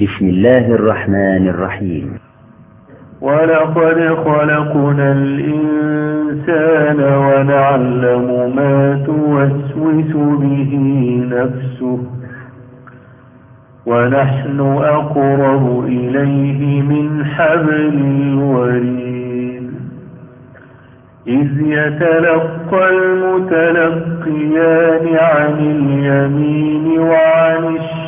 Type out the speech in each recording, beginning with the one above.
بسم الله الرحمن الرحيم. ولقد خلقنا الإنسان ونعلم ما توسوس به نفسه ونحن أقرب إليه من حبل الوريد. إذ يتلقى المتلقيان عن اليمين وعن الشمال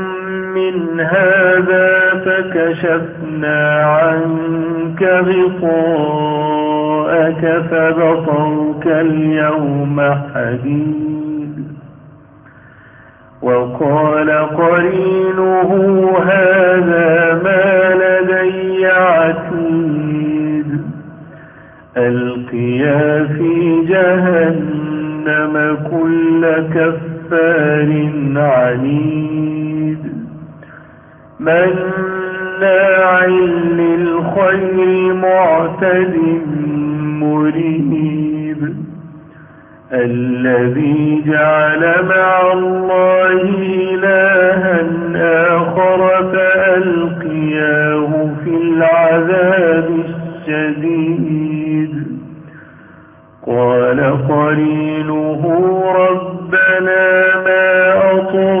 من هذا فكشفنا عنك غطاءك فبطرك اليوم حديد. وقال قرينه هذا ما لدي عتيد. ألقيا في جهنم كل كفار عنيد. مناع للخير معتد مريب. الذي جعل مع الله إلها آخر فألقياه في العذاب الشديد. قال قرينه ربنا ما أطغيته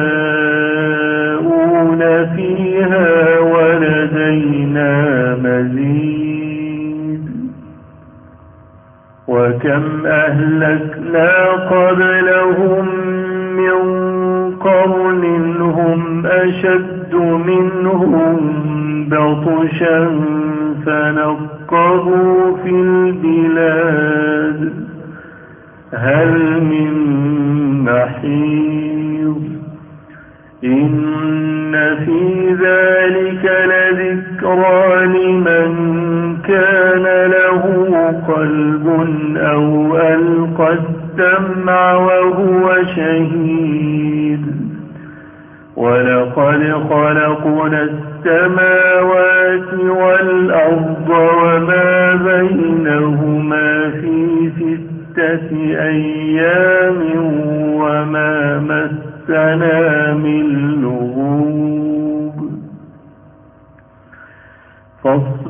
وكم أهلكنا قبلهم من قرن هم أشد منهم بطشا فنقروا في البلاد. هل قلب أو ألقى السمع وهو شهيد. ولقد خلقنا السماوات والأرض وما بينهما في ستة أيام وما مسنا من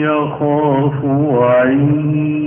يخاف وعيد.